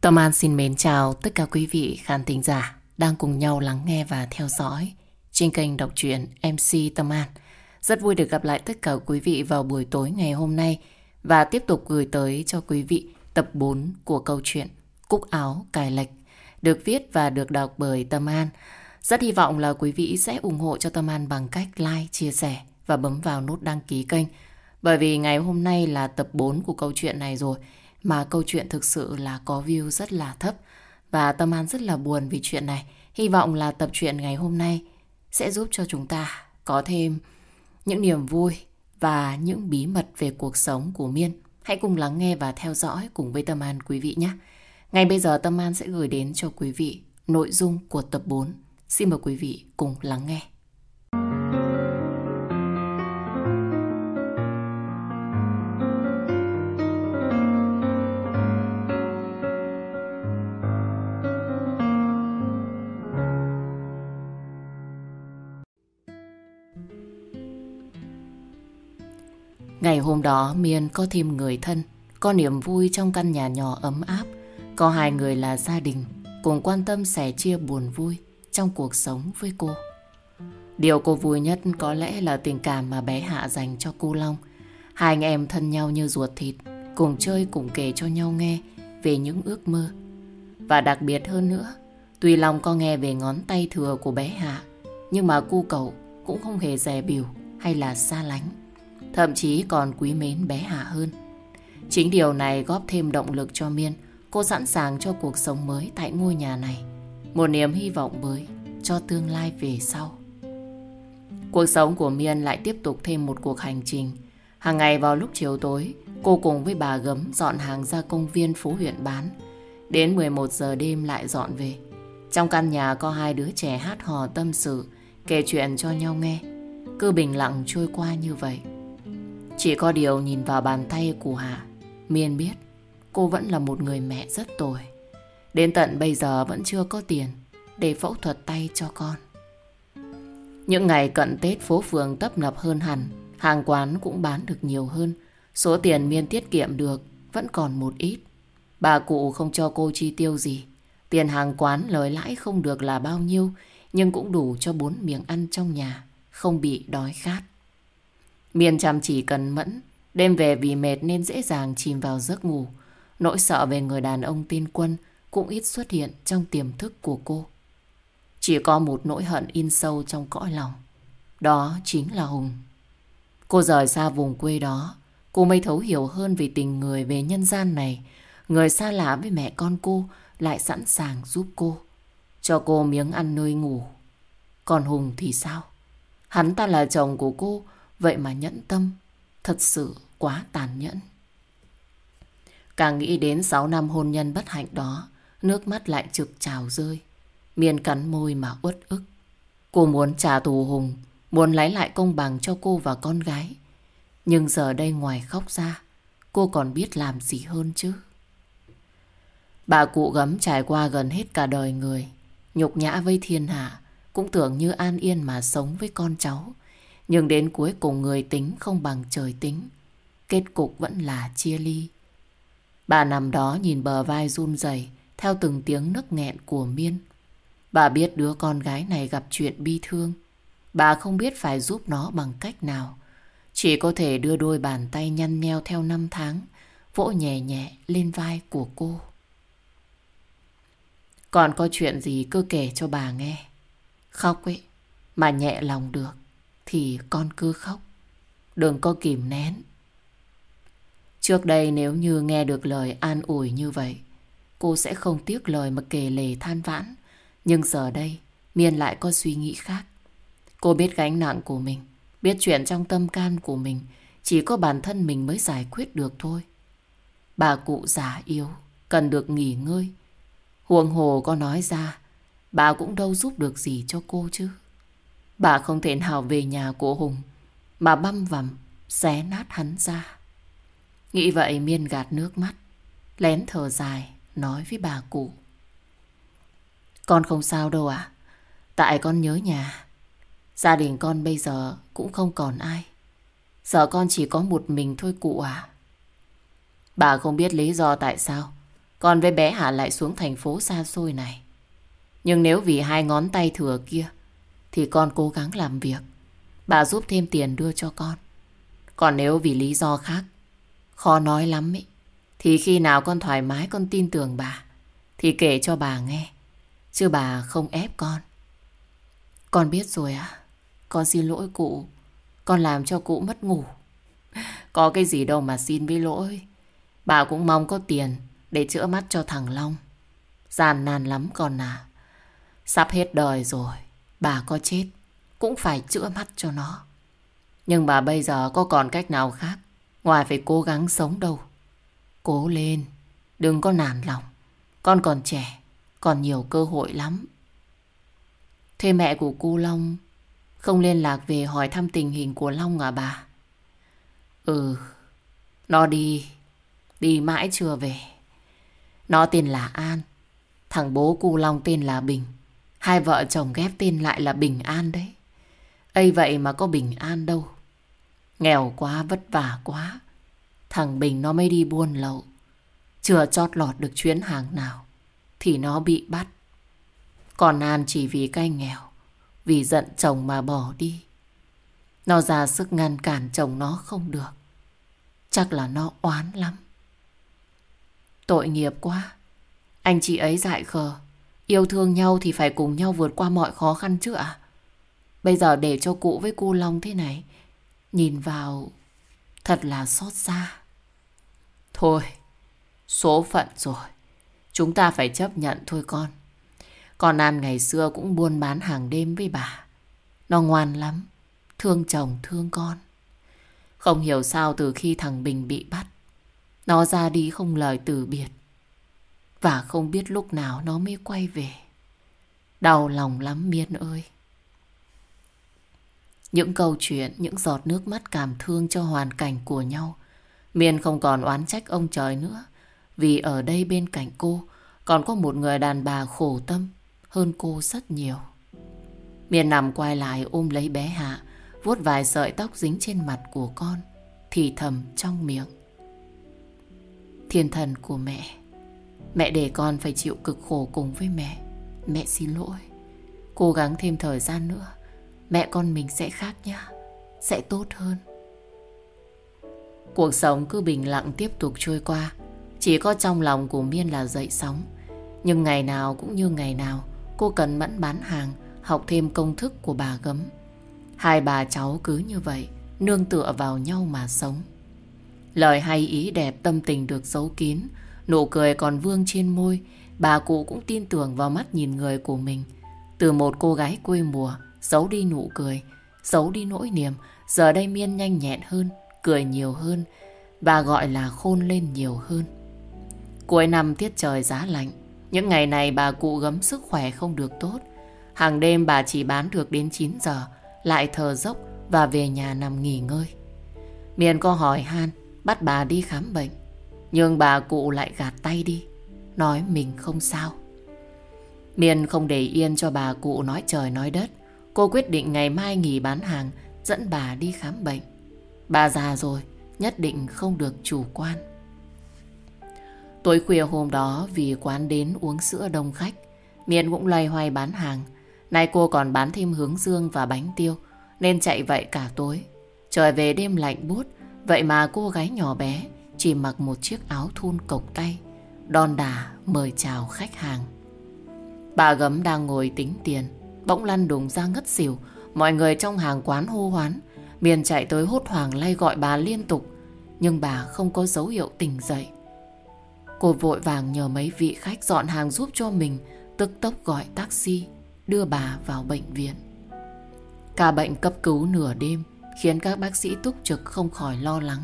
Tâm An xin mến chào tất cả quý vị khán thính giả đang cùng nhau lắng nghe và theo dõi trên kênh đọc truyện MC Tâm An. Rất vui được gặp lại tất cả quý vị vào buổi tối ngày hôm nay và tiếp tục gửi tới cho quý vị tập 4 của câu chuyện Cúc áo cài lệch được viết và được đọc bởi Tâm An. Rất hy vọng là quý vị sẽ ủng hộ cho Tâm An bằng cách like, chia sẻ và bấm vào nút đăng ký kênh. Bởi vì ngày hôm nay là tập 4 của câu chuyện này rồi mà câu chuyện thực sự là có view rất là thấp và Tâm An rất là buồn vì chuyện này. Hy vọng là tập truyện ngày hôm nay sẽ giúp cho chúng ta có thêm những niềm vui và những bí mật về cuộc sống của Miên. Hãy cùng lắng nghe và theo dõi cùng với Tâm An quý vị nhé. Ngay bây giờ Tâm An sẽ gửi đến cho quý vị nội dung của tập 4. Xin mời quý vị cùng lắng nghe. Hôm đó Miên có thêm người thân, có niềm vui trong căn nhà nhỏ ấm áp, có hai người là gia đình, cùng quan tâm sẻ chia buồn vui trong cuộc sống với cô. Điều cô vui nhất có lẽ là tình cảm mà bé Hạ dành cho cô Long. Hai anh em thân nhau như ruột thịt, cùng chơi cùng kể cho nhau nghe về những ước mơ. Và đặc biệt hơn nữa, tuy Long có nghe về ngón tay thừa của bé Hạ, nhưng mà cu cậu cũng không hề dè biểu hay là xa lánh. Thậm chí còn quý mến bé Hạ hơn. Chính điều này góp thêm động lực cho Miên. Cô sẵn sàng cho cuộc sống mới tại ngôi nhà này. Một niềm hy vọng mới cho tương lai về sau. Cuộc sống của Miên lại tiếp tục thêm một cuộc hành trình. Hàng ngày vào lúc chiều tối, cô cùng với bà gấm dọn hàng ra công viên phố huyện bán. Đến 11 giờ đêm lại dọn về. Trong căn nhà có hai đứa trẻ hát hò tâm sự, kể chuyện cho nhau nghe. Cứ bình lặng trôi qua như vậy. Chỉ có điều nhìn vào bàn tay của Hà, Miên biết cô vẫn là một người mẹ rất tồi. Đến tận bây giờ vẫn chưa có tiền để phẫu thuật tay cho con. Những ngày cận Tết phố phường tấp nập hơn hẳn, hàng quán cũng bán được nhiều hơn. Số tiền Miên tiết kiệm được vẫn còn một ít. Bà cụ không cho cô chi tiêu gì. Tiền hàng quán lời lãi không được là bao nhiêu, nhưng cũng đủ cho bốn miệng ăn trong nhà, không bị đói khát. Miên chăm chỉ cần mẫn, đêm về vì mệt nên dễ dàng chìm vào giấc ngủ. Nỗi sợ về người đàn ông tin quân cũng ít xuất hiện trong tiềm thức của cô. Chỉ có một nỗi hận in sâu trong cõi lòng. Đó chính là Hùng. Cô rời xa vùng quê đó, cô mới thấu hiểu hơn về tình người về nhân gian này. Người xa lạ với mẹ con cô lại sẵn sàng giúp cô. Cho cô miếng ăn nơi ngủ. Còn Hùng thì sao? Hắn ta là chồng của cô, Vậy mà nhẫn tâm, thật sự quá tàn nhẫn. Càng nghĩ đến 6 năm hôn nhân bất hạnh đó, nước mắt lại trực trào rơi. Miên cắn môi mà uất ức. Cô muốn trả thù Hùng, muốn lấy lại công bằng cho cô và con gái. Nhưng giờ đây ngoài khóc ra, cô còn biết làm gì hơn chứ. Bà cụ gấm trải qua gần hết cả đời người, nhục nhã với thiên hạ, cũng tưởng như an yên mà sống với con cháu. Nhưng đến cuối cùng người tính không bằng trời tính. Kết cục vẫn là chia ly. Bà nằm đó nhìn bờ vai run rẩy theo từng tiếng nức nghẹn của Miên. Bà biết đứa con gái này gặp chuyện bi thương. Bà không biết phải giúp nó bằng cách nào. Chỉ có thể đưa đôi bàn tay nhăn nheo theo năm tháng, vỗ nhẹ nhẹ lên vai của cô. Còn có chuyện gì cứ kể cho bà nghe. Khóc ấy, mà nhẹ lòng được thì con cứ khóc. Đừng có kìm nén. Trước đây nếu như nghe được lời an ủi như vậy, cô sẽ không tiếc lời mà kể lể than vãn. Nhưng giờ đây, Miên lại có suy nghĩ khác. Cô biết gánh nặng của mình, biết chuyện trong tâm can của mình, chỉ có bản thân mình mới giải quyết được thôi. Bà cụ già yếu, cần được nghỉ ngơi. Huồng hồ có nói ra, bà cũng đâu giúp được gì cho cô chứ. Bà không thể nào về nhà của Hùng mà băm vằm, xé nát hắn ra. Nghĩ vậy Miên gạt nước mắt, lén thở dài, nói với bà cụ. Con không sao đâu ạ, tại con nhớ nhà. Gia đình con bây giờ cũng không còn ai. Giờ con chỉ có một mình thôi cụ à. Bà không biết lý do tại sao con với bé hà lại xuống thành phố xa xôi này. Nhưng nếu vì hai ngón tay thừa kia, thì con cố gắng làm việc. Bà giúp thêm tiền đưa cho con. Còn nếu vì lý do khác, khó nói lắm ấy, thì khi nào con thoải mái con tin tưởng bà, thì kể cho bà nghe. Chứ bà không ép con. Con biết rồi à? Con xin lỗi cụ. Con làm cho cụ mất ngủ. Có cái gì đâu mà xin với lỗi. Bà cũng mong có tiền để chữa mắt cho thằng Long. giàn nàn lắm con à. Sắp hết đời rồi. Bà có chết cũng phải chữa mắt cho nó. Nhưng bà bây giờ có còn cách nào khác ngoài phải cố gắng sống đâu. Cố lên, đừng có nản lòng. Con còn trẻ, còn nhiều cơ hội lắm. Thế mẹ của cô Long không liên lạc về hỏi thăm tình hình của Long à bà? Ừ, nó đi, đi mãi chưa về. Nó tên là An, thằng bố cu Long tên là Bình. Hai vợ chồng ghép tên lại là Bình An đấy. ấy vậy mà có Bình An đâu. Nghèo quá, vất vả quá. Thằng Bình nó mới đi buôn lậu. Chưa chót lọt được chuyến hàng nào. Thì nó bị bắt. Còn An chỉ vì cay nghèo. Vì giận chồng mà bỏ đi. Nó ra sức ngăn cản chồng nó không được. Chắc là nó oán lắm. Tội nghiệp quá. Anh chị ấy dại khờ. Yêu thương nhau thì phải cùng nhau vượt qua mọi khó khăn chứ ạ. Bây giờ để cho cụ với cô Long thế này, nhìn vào thật là xót xa. Thôi, số phận rồi. Chúng ta phải chấp nhận thôi con. Con An ngày xưa cũng buôn bán hàng đêm với bà. Nó ngoan lắm, thương chồng thương con. Không hiểu sao từ khi thằng Bình bị bắt, nó ra đi không lời từ biệt. Và không biết lúc nào nó mới quay về. Đau lòng lắm Miên ơi. Những câu chuyện, những giọt nước mắt cảm thương cho hoàn cảnh của nhau. Miên không còn oán trách ông trời nữa. Vì ở đây bên cạnh cô còn có một người đàn bà khổ tâm hơn cô rất nhiều. Miên nằm quay lại ôm lấy bé Hạ, vuốt vài sợi tóc dính trên mặt của con, thì thầm trong miệng. Thiên thần của mẹ, Mẹ để con phải chịu cực khổ cùng với mẹ. Mẹ xin lỗi. Cố gắng thêm thời gian nữa, Mẹ con mình sẽ khác nhá, Sẽ tốt hơn. Cuộc sống cứ bình lặng tiếp tục trôi qua. Chỉ có trong lòng của Miên là dậy sóng. Nhưng ngày nào cũng như ngày nào, Cô cần mẫn bán hàng, Học thêm công thức của bà gấm. Hai bà cháu cứ như vậy, Nương tựa vào nhau mà sống. Lời hay ý đẹp tâm tình được giấu kín Nụ cười còn vương trên môi, bà cụ cũng tin tưởng vào mắt nhìn người của mình. Từ một cô gái quê mùa, giấu đi nụ cười, giấu đi nỗi niềm, giờ đây miên nhanh nhẹn hơn, cười nhiều hơn, bà gọi là khôn lên nhiều hơn. Cuối năm tiết trời giá lạnh, những ngày này bà cụ gấm sức khỏe không được tốt. Hàng đêm bà chỉ bán được đến 9 giờ, lại thờ dốc và về nhà nằm nghỉ ngơi. Miền có hỏi han, bắt bà đi khám bệnh. Nhưng bà cụ lại gạt tay đi, Nói mình không sao. Miên không để yên cho bà cụ nói trời nói đất. Cô quyết định ngày mai nghỉ bán hàng, Dẫn bà đi khám bệnh. Bà già rồi, Nhất định không được chủ quan. Tối khuya hôm đó, Vì quán đến uống sữa đông khách, Miên cũng loay hoay bán hàng. Nay cô còn bán thêm hướng dương và bánh tiêu, Nên chạy vậy cả tối. Trời về đêm lạnh buốt, Vậy mà cô gái nhỏ bé chỉ mặc một chiếc áo thun cộc tay, đòn đà mời chào khách hàng. Bà gấm đang ngồi tính tiền, bỗng lăn đùng ra ngất xỉu, mọi người trong hàng quán hô hoán, miền chạy tới hốt hoảng lay gọi bà liên tục, nhưng bà không có dấu hiệu tỉnh dậy. Cô vội vàng nhờ mấy vị khách dọn hàng giúp cho mình, tức tốc gọi taxi, đưa bà vào bệnh viện. Ca bệnh cấp cứu nửa đêm khiến các bác sĩ túc trực không khỏi lo lắng.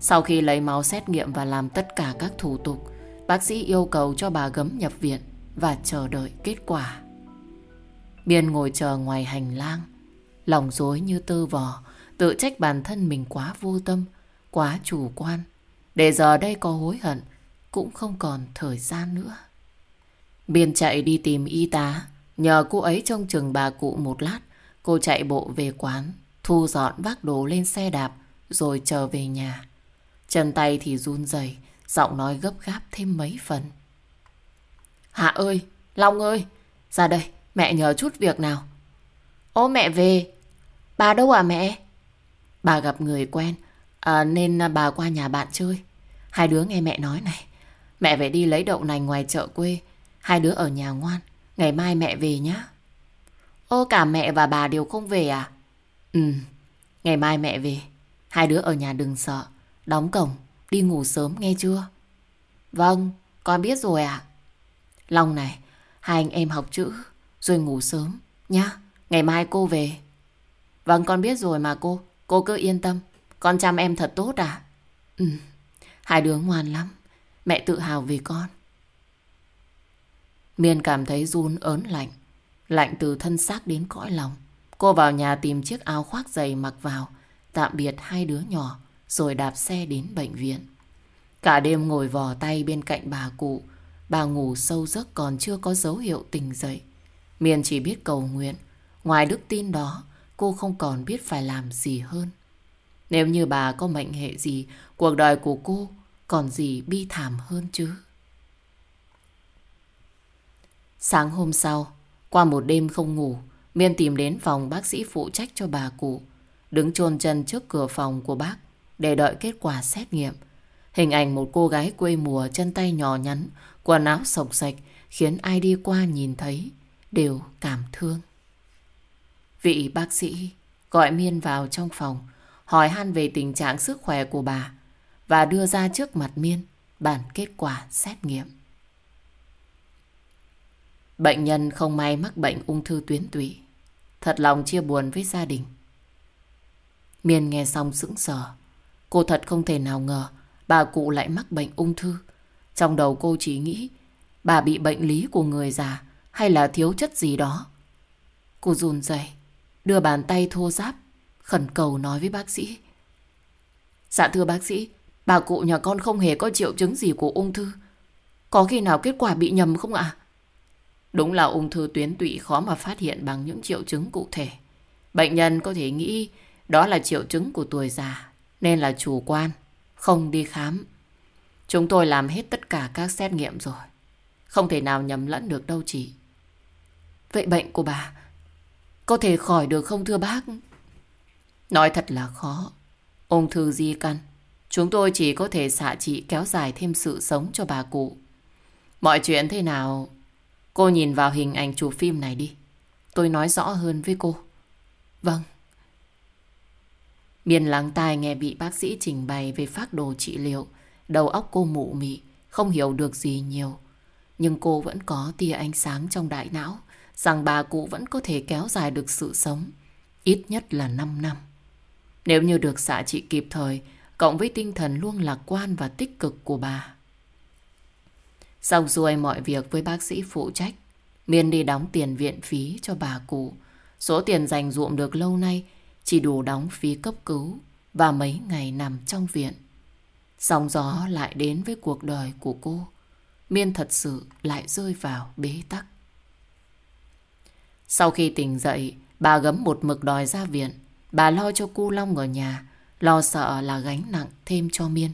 Sau khi lấy máu xét nghiệm và làm tất cả các thủ tục, bác sĩ yêu cầu cho bà gấm nhập viện và chờ đợi kết quả. Biên ngồi chờ ngoài hành lang, lòng dối như tơ vò, tự trách bản thân mình quá vô tâm, quá chủ quan. Để giờ đây có hối hận, cũng không còn thời gian nữa. Biên chạy đi tìm y tá, nhờ cô ấy trông chừng bà cụ một lát, cô chạy bộ về quán, thu dọn vác đồ lên xe đạp, rồi chờ về nhà. Chân tay thì run rẩy, Giọng nói gấp gáp thêm mấy phần. Hạ ơi, Long ơi, ra đây, mẹ nhờ chút việc nào. Ô mẹ về, bà đâu à mẹ? Bà gặp người quen, à, nên bà qua nhà bạn chơi. Hai đứa nghe mẹ nói này, mẹ phải đi lấy đậu nành ngoài chợ quê. Hai đứa ở nhà ngoan, ngày mai mẹ về nhá. Ô cả mẹ và bà đều không về à? Ừ, ngày mai mẹ về. Hai đứa ở nhà đừng sợ. Đóng cổng, đi ngủ sớm nghe chưa? Vâng, con biết rồi ạ. Long này, hai anh em học chữ, rồi ngủ sớm, nhá. Ngày mai cô về. Vâng, con biết rồi mà cô. Cô cứ yên tâm. Con chăm em thật tốt à? Ừ, hai đứa ngoan lắm. Mẹ tự hào vì con. Miên cảm thấy run ớn lạnh. Lạnh từ thân xác đến cõi lòng. Cô vào nhà tìm chiếc áo khoác dày mặc vào. Tạm biệt hai đứa nhỏ. Rồi đạp xe đến bệnh viện. Cả đêm ngồi vò tay bên cạnh bà cụ. Bà ngủ sâu giấc còn chưa có dấu hiệu tỉnh dậy. Miền chỉ biết cầu nguyện. Ngoài đức tin đó, cô không còn biết phải làm gì hơn. Nếu như bà có mệnh hệ gì, cuộc đời của cô còn gì bi thảm hơn chứ. Sáng hôm sau, qua một đêm không ngủ, Miên tìm đến phòng bác sĩ phụ trách cho bà cụ. Đứng chôn chân trước cửa phòng của bác để đợi kết quả xét nghiệm. Hình ảnh một cô gái quê mùa chân tay nhỏ nhắn, quần áo sộc sạch khiến ai đi qua nhìn thấy đều cảm thương. Vị bác sĩ gọi Miên vào trong phòng, hỏi han về tình trạng sức khỏe của bà và đưa ra trước mặt Miên bản kết quả xét nghiệm. Bệnh nhân không may mắc bệnh ung thư tuyến tụy. Thật lòng chia buồn với gia đình. Miên nghe xong sững sờ. Cô thật không thể nào ngờ bà cụ lại mắc bệnh ung thư. Trong đầu cô chỉ nghĩ bà bị bệnh lý của người già hay là thiếu chất gì đó. Cô run rẩy, đưa bàn tay thô ráp, khẩn cầu nói với bác sĩ. Dạ thưa bác sĩ, bà cụ nhà con không hề có triệu chứng gì của ung thư. Có khi nào kết quả bị nhầm không ạ? Đúng là ung thư tuyến tụy khó mà phát hiện bằng những triệu chứng cụ thể. Bệnh nhân có thể nghĩ đó là triệu chứng của tuổi già, nên là chủ quan, không đi khám. Chúng tôi làm hết tất cả các xét nghiệm rồi. Không thể nào nhầm lẫn được đâu chị. Vậy bệnh của bà có thể khỏi được không thưa bác? Nói thật là khó. Ung thư di căn. Chúng tôi chỉ có thể xạ trị kéo dài thêm sự sống cho bà cụ. Mọi chuyện thế nào Cô nhìn vào hình ảnh chụp phim này đi. Tôi nói rõ hơn với cô. Vâng. Miên lắng tai nghe vị bác sĩ trình bày về phác đồ trị liệu. Đầu óc cô mụ mị, không hiểu được gì nhiều. Nhưng cô vẫn có tia ánh sáng trong đại não rằng bà cụ vẫn có thể kéo dài được sự sống. Ít nhất là 5 năm. Nếu như được xạ trị kịp thời, cộng với tinh thần luôn lạc quan và tích cực của bà, Xong xuôi mọi việc với bác sĩ phụ trách. Miên đi đóng tiền viện phí cho bà cụ. Số tiền dành dụm được lâu nay chỉ đủ đóng phí cấp cứu và mấy ngày nằm trong viện. Sóng gió lại đến với cuộc đời của cô. Miên thật sự lại rơi vào bế tắc. Sau khi tỉnh dậy, bà gấm một mực đòi ra viện. Bà lo cho cu Long ở nhà, lo sợ là gánh nặng thêm cho Miên.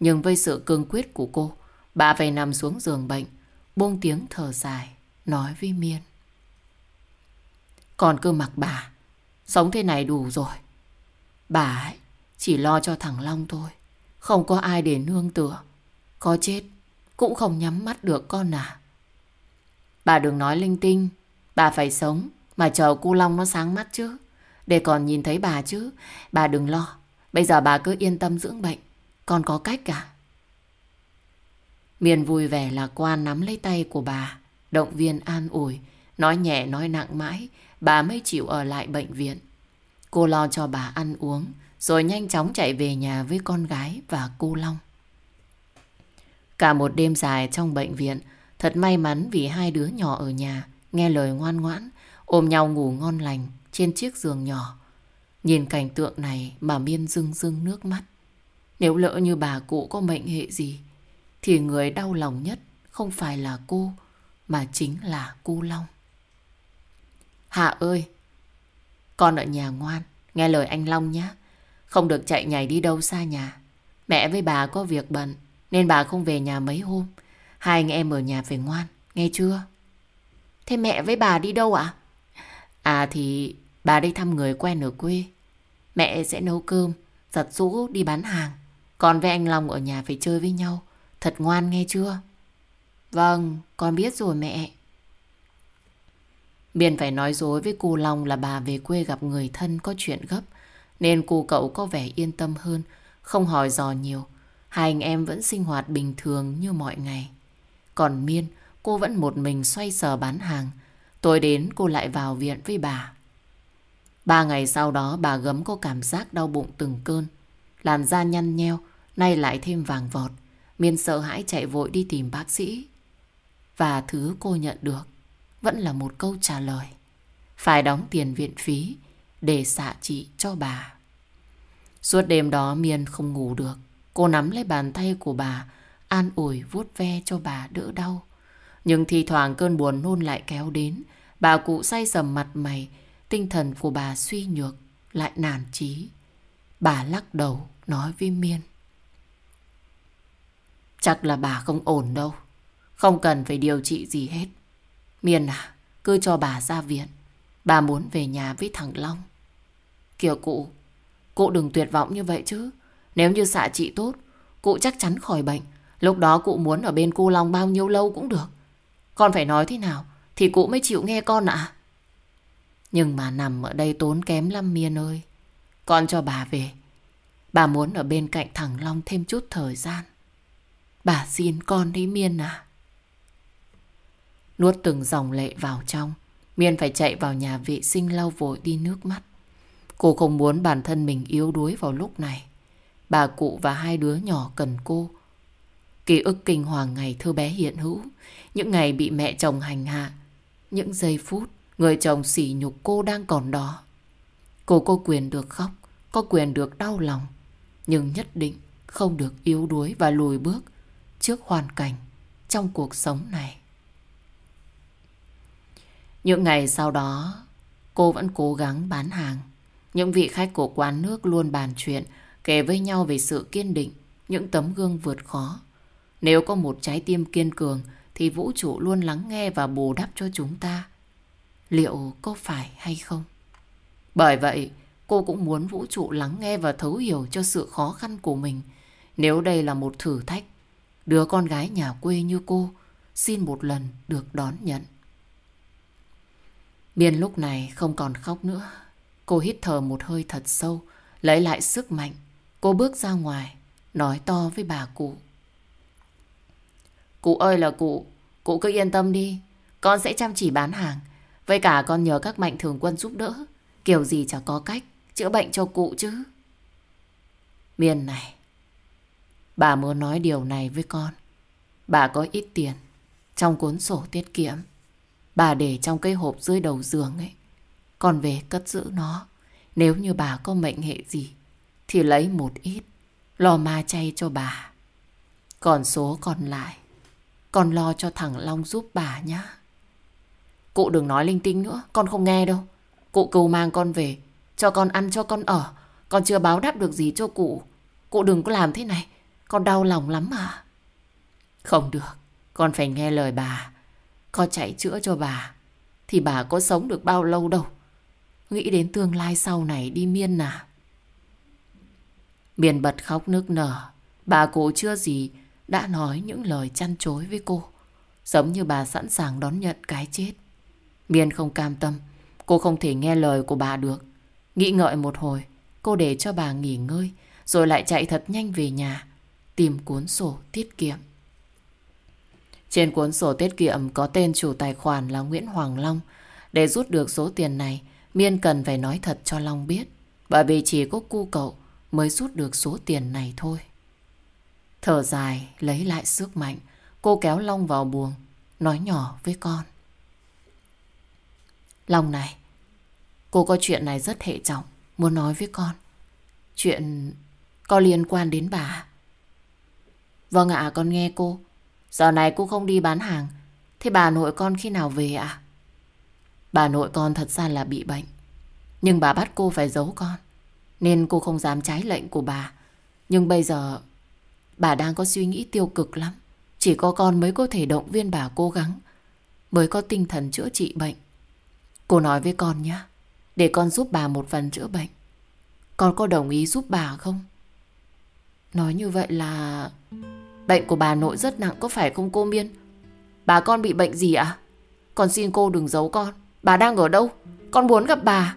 Nhưng với sự cương quyết của cô, Bà phải nằm xuống giường bệnh, buông tiếng thở dài, nói với Miên. Còn cứ mặc bà, sống thế này đủ rồi. Bà ấy chỉ lo cho thằng Long thôi, không có ai để nương tựa. Có chết, cũng không nhắm mắt được con à. Bà đừng nói linh tinh, bà phải sống mà chờ cu Long nó sáng mắt chứ. Để còn nhìn thấy bà chứ, bà đừng lo. Bây giờ bà cứ yên tâm dưỡng bệnh, con có cách cả. Miền vui vẻ lạc quan nắm lấy tay của bà, động viên an ủi, nói nhẹ nói nặng mãi, bà mới chịu ở lại bệnh viện. Cô lo cho bà ăn uống, rồi nhanh chóng chạy về nhà với con gái và cô Long. Cả một đêm dài trong bệnh viện, thật may mắn vì hai đứa nhỏ ở nhà, nghe lời ngoan ngoãn, ôm nhau ngủ ngon lành trên chiếc giường nhỏ. Nhìn cảnh tượng này mà miên rưng rưng nước mắt. Nếu lỡ như bà cụ có mệnh hệ gì, thì người đau lòng nhất không phải là cô, mà chính là cô Long. Hạ ơi, con ở nhà ngoan, nghe lời anh Long nhé. Không được chạy nhảy đi đâu xa nhà. Mẹ với bà có việc bận, Nên bà không về nhà mấy hôm. Hai anh em ở nhà phải ngoan, nghe chưa? Thế mẹ với bà đi đâu ạ? À thì bà đi thăm người quen ở quê. Mẹ sẽ nấu cơm, giặt rũ đi bán hàng. Còn với anh Long ở nhà phải chơi với nhau. Thật ngoan nghe chưa? Vâng, con biết rồi mẹ. Biên phải nói dối với cô Long là bà về quê gặp người thân có chuyện gấp. Nên cô cậu có vẻ yên tâm hơn, không hỏi dò nhiều. Hai anh em vẫn sinh hoạt bình thường như mọi ngày. Còn Miên, cô vẫn một mình xoay sở bán hàng. Tối đến cô lại vào viện với bà. Ba ngày sau đó bà gấm có cảm giác đau bụng từng cơn. Làn da nhăn nheo, nay lại thêm vàng vọt. Miên sợ hãi chạy vội đi tìm bác sĩ. Và thứ cô nhận được vẫn là một câu trả lời. Phải đóng tiền viện phí để xạ trị cho bà. Suốt đêm đó Miên không ngủ được. Cô nắm lấy bàn tay của bà, an ủi vuốt ve cho bà đỡ đau. Nhưng thi thoảng cơn buồn nôn lại kéo đến. Bà cụ say sầm mặt mày, tinh thần của bà suy nhược, lại nản trí. Bà lắc đầu nói với Miên. Chắc là bà không ổn đâu. Không cần phải điều trị gì hết. Miên à, cứ cho bà ra viện. Bà muốn về nhà với thằng Long. Kìa cụ, cụ đừng tuyệt vọng như vậy chứ. Nếu như xạ trị tốt, cụ chắc chắn khỏi bệnh. Lúc đó cụ muốn ở bên cô Long bao nhiêu lâu cũng được. Con phải nói thế nào thì cụ mới chịu nghe con ạ. Nhưng mà nằm ở đây tốn kém lắm Miên ơi. Con cho bà về. Bà muốn ở bên cạnh thằng Long thêm chút thời gian. Bà xin con đấy Miên à. Nuốt từng dòng lệ vào trong. Miên phải chạy vào nhà vệ sinh lau vội đi nước mắt. Cô không muốn bản thân mình yếu đuối vào lúc này. Bà cụ và hai đứa nhỏ cần cô. Ký ức kinh hoàng ngày thơ bé hiện hữu. Những ngày bị mẹ chồng hành hạ. Những giây phút người chồng sỉ nhục cô đang còn đó. Cô có quyền được khóc, có quyền được đau lòng. Nhưng nhất định không được yếu đuối và lùi bước trước hoàn cảnh trong cuộc sống này. Những ngày sau đó, cô vẫn cố gắng bán hàng. Những vị khách của quán nước luôn bàn chuyện, kể với nhau về sự kiên định, những tấm gương vượt khó. Nếu có một trái tim kiên cường, thì vũ trụ luôn lắng nghe và bù đắp cho chúng ta. Liệu có phải hay không? Bởi vậy, cô cũng muốn vũ trụ lắng nghe và thấu hiểu cho sự khó khăn của mình. Nếu đây là một thử thách, đứa con gái nhà quê như cô xin một lần được đón nhận. Biên lúc này không còn khóc nữa. Cô hít thở một hơi thật sâu, lấy lại sức mạnh. Cô bước ra ngoài, nói to với bà cụ. Cụ ơi là cụ, cụ cứ yên tâm đi. Con sẽ chăm chỉ bán hàng. Với cả con nhờ các mạnh thường quân giúp đỡ. Kiểu gì chả có cách chữa bệnh cho cụ chứ. Miên này, bà muốn nói điều này với con. Bà có ít tiền trong cuốn sổ tiết kiệm. Bà để trong cái hộp dưới đầu giường ấy. Còn về cất giữ nó. Nếu như bà có mệnh hệ gì thì lấy một ít. Lo ma chay cho bà. Còn số còn lại con lo cho thằng Long giúp bà nhá. Cụ đừng nói linh tinh nữa, con không nghe đâu. Cụ cầu mang con về, cho con ăn cho con ở. Con chưa báo đáp được gì cho cụ. Cụ đừng có làm thế này, con đau lòng lắm mà. Không được, con phải nghe lời bà. Có chạy chữa cho bà, thì bà có sống được bao lâu đâu. Nghĩ đến tương lai sau này đi miên à. Miên bật khóc nước nở. Bà cụ chưa gì đã nói những lời chăn chối với cô. Giống như bà sẵn sàng đón nhận cái chết. Miên không cam tâm. Cô không thể nghe lời của bà được. Nghĩ ngợi một hồi, cô để cho bà nghỉ ngơi, rồi lại chạy thật nhanh về nhà, tìm cuốn sổ tiết kiệm. Trên cuốn sổ tiết kiệm có tên chủ tài khoản là Nguyễn Hoàng Long. Để rút được số tiền này, Miên cần phải nói thật cho Long biết. Bởi vì chỉ có cu cậu mới rút được số tiền này thôi. Thở dài, lấy lại sức mạnh, cô kéo Long vào buồng, nói nhỏ với con. Long này, cô có chuyện này rất hệ trọng, muốn nói với con. Chuyện có liên quan đến bà. À? Vâng ạ, con nghe cô. Giờ này cô không đi bán hàng, thế bà nội con khi nào về ạ? Bà nội con thật ra là bị bệnh, nhưng bà bắt cô phải giấu con, nên cô không dám trái lệnh của bà. Nhưng bây giờ bà đang có suy nghĩ tiêu cực lắm. Chỉ có con mới có thể động viên bà cố gắng, mới có tinh thần chữa trị bệnh. Cô nói với con nhé, để con giúp bà một phần chữa bệnh. Con có đồng ý giúp bà không? Nói như vậy là... Bệnh của bà nội rất nặng có phải không cô Miên? Bà con bị bệnh gì ạ? Con xin cô đừng giấu con. Bà đang ở đâu? Con muốn gặp bà.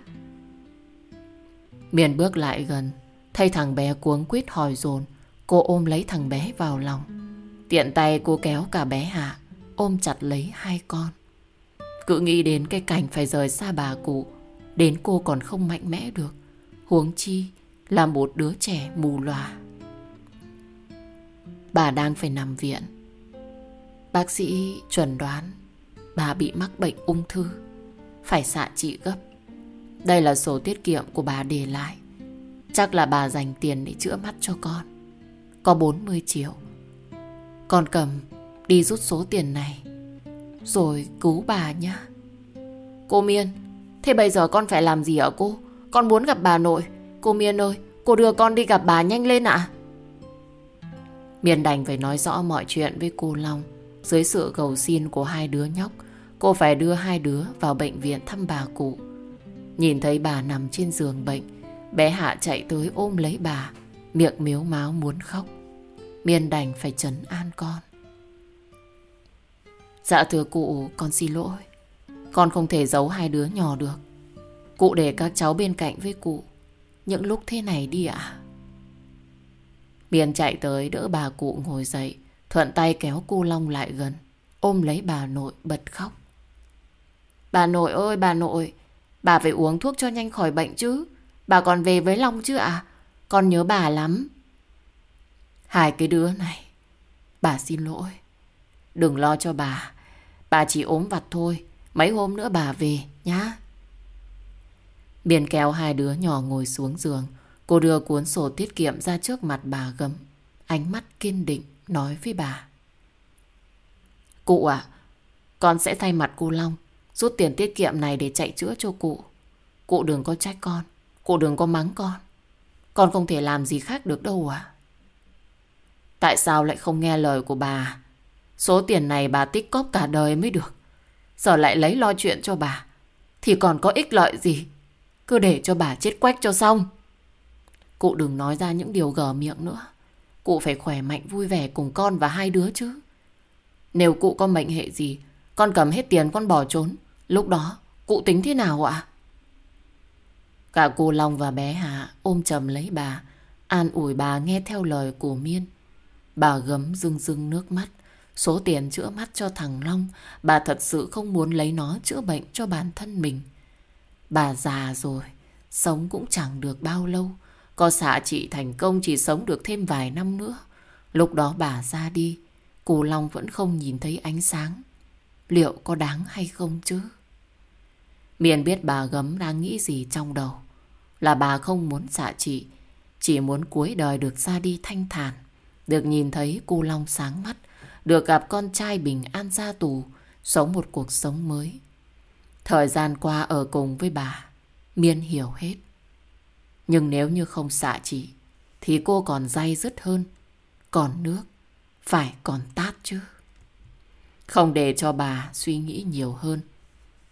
Miền bước lại gần, thấy thằng bé cuống quýt hỏi dồn Cô ôm lấy thằng bé vào lòng. Tiện tay cô kéo cả bé Hạ, ôm chặt lấy hai con. Cứ nghĩ đến cái cảnh phải rời xa bà cụ, đến cô còn không mạnh mẽ được. Huống chi là một đứa trẻ mù lòa. Bà đang phải nằm viện. Bác sĩ chuẩn đoán bà bị mắc bệnh ung thư, phải xạ trị gấp. Đây là sổ tiết kiệm của bà để lại. Chắc là bà dành tiền để chữa mắt cho con. Có 40 triệu. Con cầm đi rút số tiền này. Rồi cứu bà nhá. Cô Miên, thế bây giờ con phải làm gì hả cô? Con muốn gặp bà nội. Cô Miên ơi, cô đưa con đi gặp bà nhanh lên ạ. Miên đành phải nói rõ mọi chuyện với cô Long. Dưới sự cầu xin của hai đứa nhóc, cô phải đưa hai đứa vào bệnh viện thăm bà cụ. Nhìn thấy bà nằm trên giường bệnh, bé Hạ chạy tới ôm lấy bà, miệng miếu máu muốn khóc. Miên đành phải trấn an con. Dạ thưa cụ, con xin lỗi. Con không thể giấu hai đứa nhỏ được. Cụ để các cháu bên cạnh với cụ. Những lúc thế này đi ạ. Biên chạy tới đỡ bà cụ ngồi dậy, thuận tay kéo cô Long lại gần, ôm lấy bà nội bật khóc. Bà nội ơi bà nội, bà phải uống thuốc cho nhanh khỏi bệnh chứ. Bà còn về với Long chứ ạ? À? Con nhớ bà lắm. Hai cái đứa này, bà xin lỗi. Đừng lo cho bà, bà chỉ ốm vặt thôi, mấy hôm nữa bà về nhá. Biên kéo hai đứa nhỏ ngồi xuống giường, cô đưa cuốn sổ tiết kiệm ra trước mặt bà gấm, ánh mắt kiên định nói với bà. Cụ ạ, con sẽ thay mặt cô Long rút tiền tiết kiệm này để chạy chữa cho cụ. Cụ đừng có trách con, cụ đừng có mắng con. Con không thể làm gì khác được đâu à. Tại sao lại không nghe lời của bà? Số tiền này bà tích cóp cả đời mới được. Giờ lại lấy lo chuyện cho bà. Thì còn có ích lợi gì? Cứ để cho bà chết quách cho xong. Cụ đừng nói ra những điều gở miệng nữa. Cụ phải khỏe mạnh vui vẻ cùng con và hai đứa chứ. Nếu cụ có mệnh hệ gì, con cầm hết tiền con bỏ trốn. Lúc đó, cụ tính thế nào ạ? Cả cô Long và bé Hà ôm chầm lấy bà, an ủi bà nghe theo lời của Miên. Bà gấm rưng rưng nước mắt. Số tiền chữa mắt cho thằng Long, bà thật sự không muốn lấy nó chữa bệnh cho bản thân mình. Bà già rồi, sống cũng chẳng được bao lâu. Có xạ trị thành công chỉ sống được thêm vài năm nữa. Lúc đó bà ra đi, cô Long vẫn không nhìn thấy ánh sáng. Liệu có đáng hay không chứ? Miền biết bà gấm đang nghĩ gì trong đầu. Là bà không muốn xạ trị, chỉ muốn cuối đời được ra đi thanh thản. Được nhìn thấy cô Long sáng mắt, được gặp con trai bình an ra tù, sống một cuộc sống mới. Thời gian qua ở cùng với bà, Miên hiểu hết. Nhưng nếu như không xạ trị, thì cô còn day dứt hơn. Còn nước, phải còn tát chứ. Không để cho bà suy nghĩ nhiều hơn.